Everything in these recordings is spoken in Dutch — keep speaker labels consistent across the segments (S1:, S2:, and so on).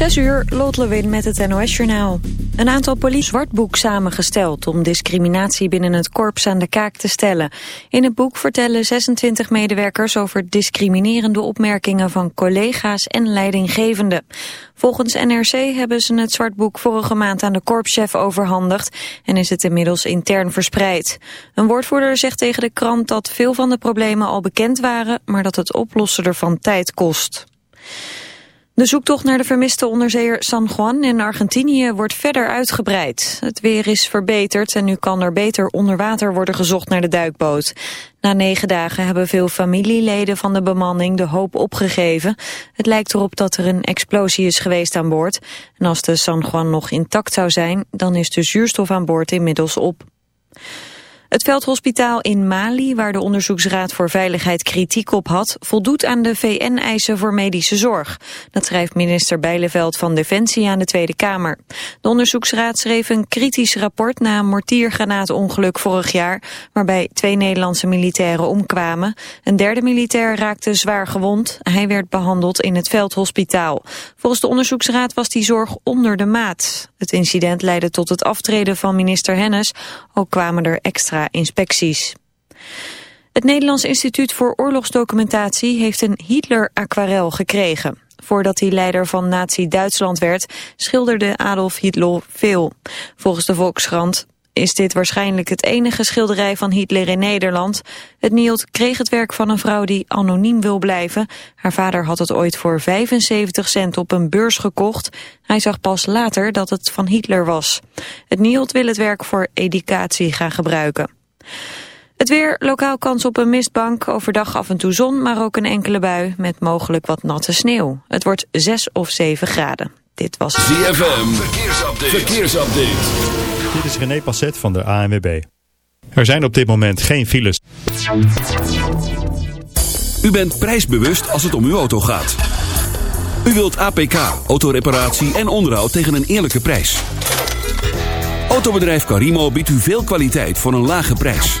S1: Zes uur, Lot Lewin met het NOS-journaal. Een aantal politie zwartboek samengesteld om discriminatie binnen het korps aan de kaak te stellen. In het boek vertellen 26 medewerkers over discriminerende opmerkingen van collega's en leidinggevenden. Volgens NRC hebben ze het zwartboek vorige maand aan de korpschef overhandigd en is het inmiddels intern verspreid. Een woordvoerder zegt tegen de krant dat veel van de problemen al bekend waren, maar dat het oplossen ervan tijd kost. De zoektocht naar de vermiste onderzeeër San Juan in Argentinië wordt verder uitgebreid. Het weer is verbeterd en nu kan er beter onder water worden gezocht naar de duikboot. Na negen dagen hebben veel familieleden van de bemanning de hoop opgegeven. Het lijkt erop dat er een explosie is geweest aan boord. En als de San Juan nog intact zou zijn, dan is de zuurstof aan boord inmiddels op. Het veldhospitaal in Mali, waar de Onderzoeksraad voor Veiligheid kritiek op had, voldoet aan de VN-eisen voor medische zorg. Dat schrijft minister Bijleveld van Defensie aan de Tweede Kamer. De Onderzoeksraad schreef een kritisch rapport na een mortiergranaatongeluk vorig jaar, waarbij twee Nederlandse militairen omkwamen. Een derde militair raakte zwaar gewond. Hij werd behandeld in het veldhospitaal. Volgens de Onderzoeksraad was die zorg onder de maat. Het incident leidde tot het aftreden van minister Hennis. Ook kwamen er extra inspecties. Het Nederlands Instituut voor Oorlogsdocumentatie heeft een Hitler-aquarel gekregen. Voordat hij leider van nazi-Duitsland werd, schilderde Adolf Hitler veel. Volgens de Volkskrant is dit waarschijnlijk het enige schilderij van Hitler in Nederland. Het Nielt kreeg het werk van een vrouw die anoniem wil blijven. Haar vader had het ooit voor 75 cent op een beurs gekocht. Hij zag pas later dat het van Hitler was. Het Nielt wil het werk voor educatie gaan gebruiken. Het weer, lokaal kans op een mistbank, overdag af en toe zon, maar ook een enkele bui met mogelijk wat natte sneeuw. Het wordt 6 of 7 graden. Dit was
S2: ZFM, verkeersupdate. verkeersupdate.
S3: Dit is René Passet van de ANWB. Er zijn op dit moment geen files.
S2: U bent prijsbewust als het om uw auto gaat. U wilt APK, autoreparatie en onderhoud tegen een eerlijke prijs. Autobedrijf Carimo biedt u veel kwaliteit voor een lage prijs.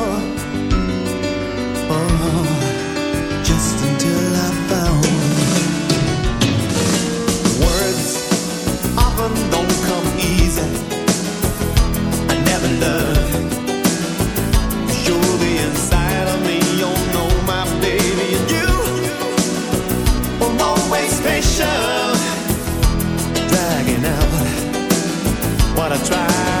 S4: try.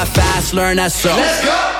S5: my
S4: fast, learn that so.
S6: Let's go!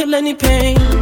S7: kill any pain.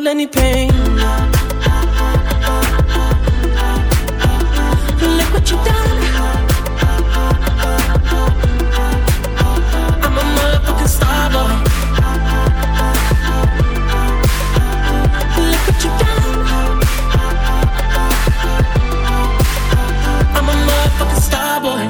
S7: handle any pain. Look what you've done. I'm a motherfucking star boy.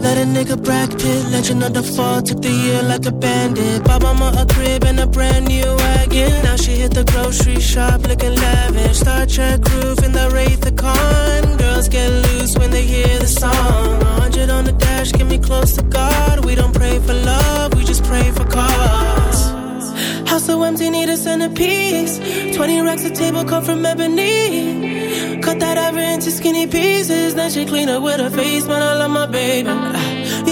S7: Let a nigga bracket, legend of the fall, took the year like a bandit. Bought mama a crib and a brand new ass. Now she hit the grocery shop looking lavish. Star Trek roof in the Wraith the Con. Girls get loose when they hear the song. 100 on the dash, get me close to God. We don't pray for love, we just pray for cars. House so empty, need a centerpiece. 20 racks of table cut from ebony. Cut that ever into skinny pieces. Then she clean up with her face, man, I love my baby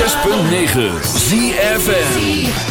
S7: 6.9 ZFN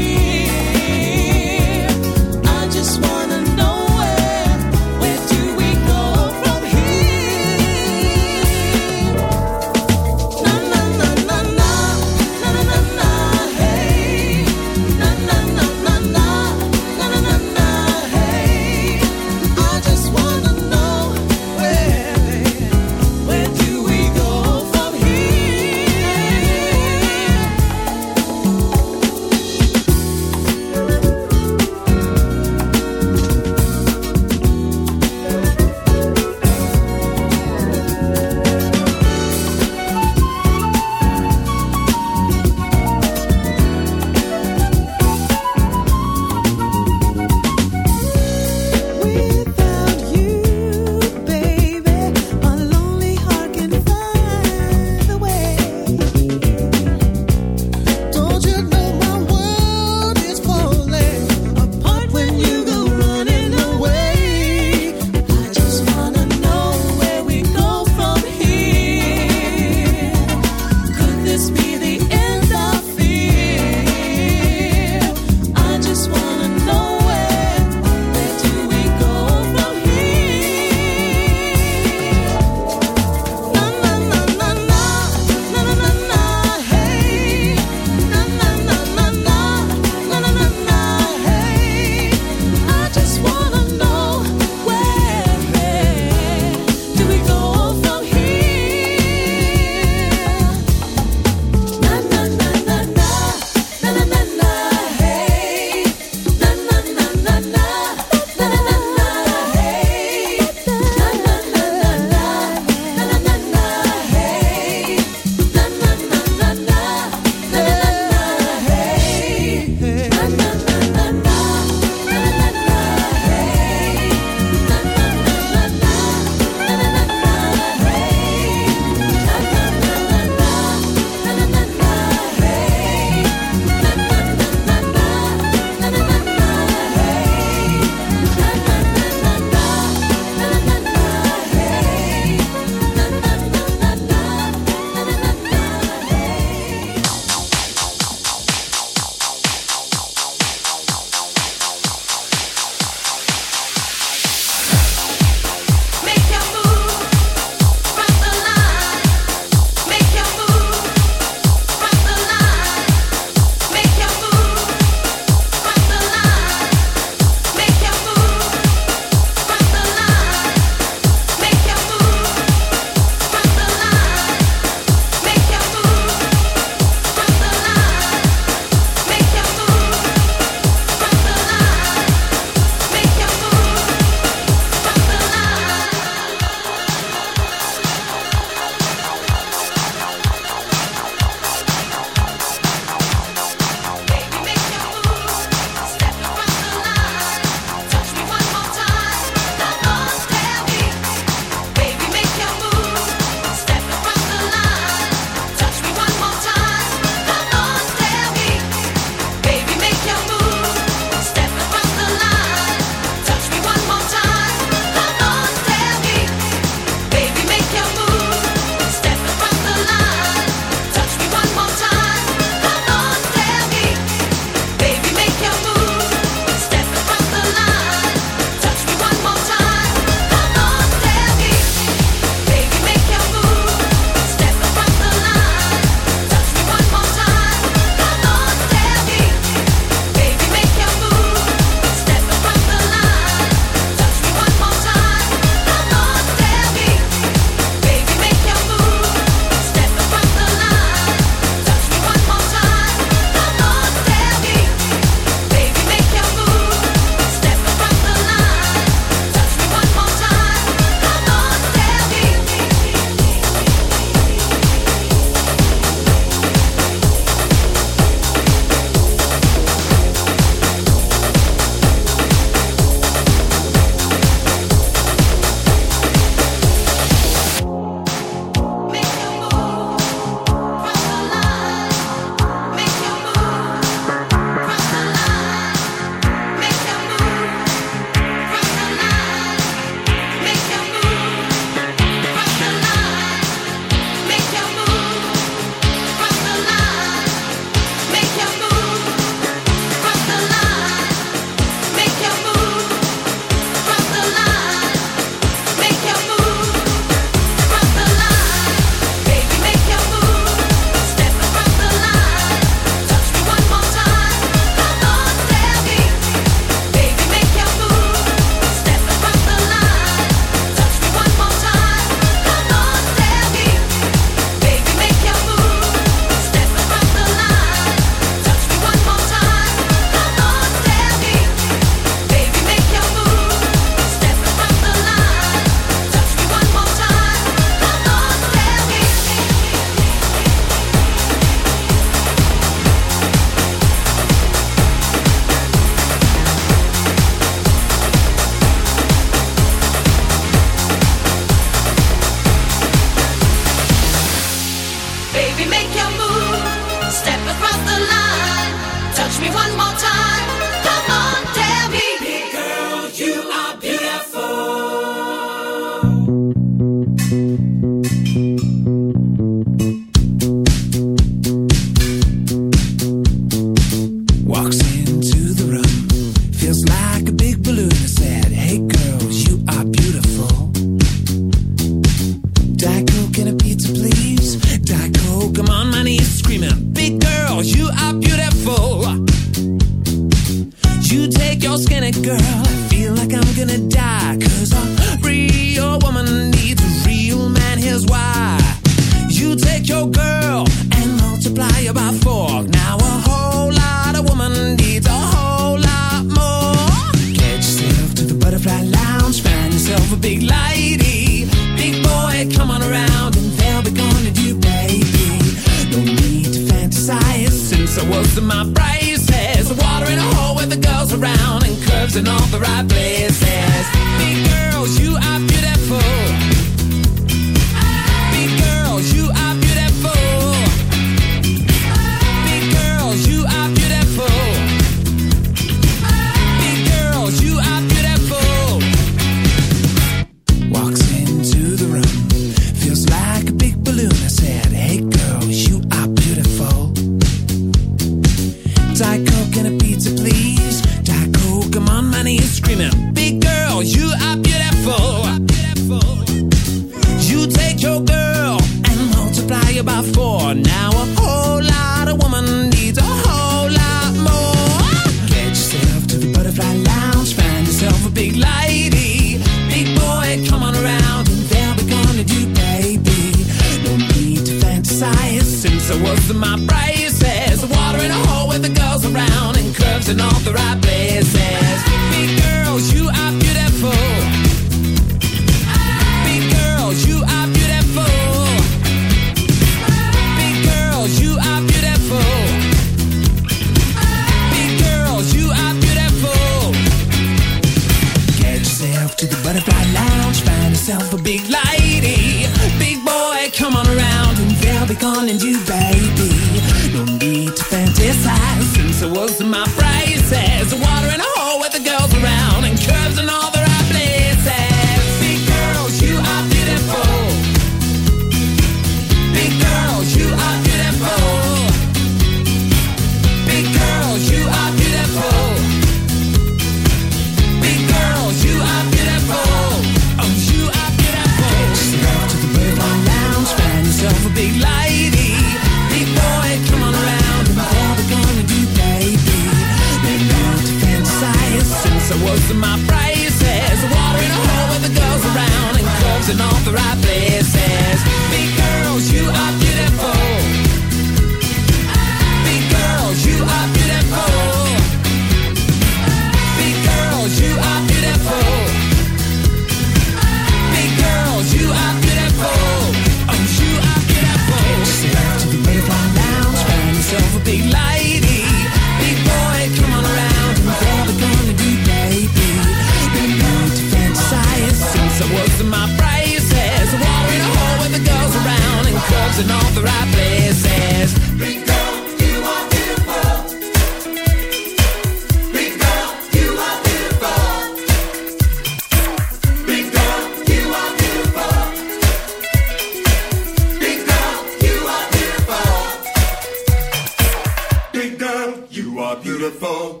S7: You
S8: are beautiful.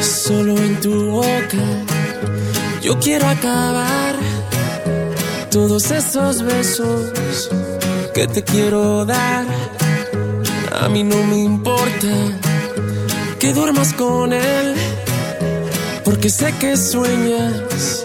S8: Solo en tu boca yo quiero acabar todos esos besos que te quiero dar. A mí no me importa que duermas con él, porque sé que sueñas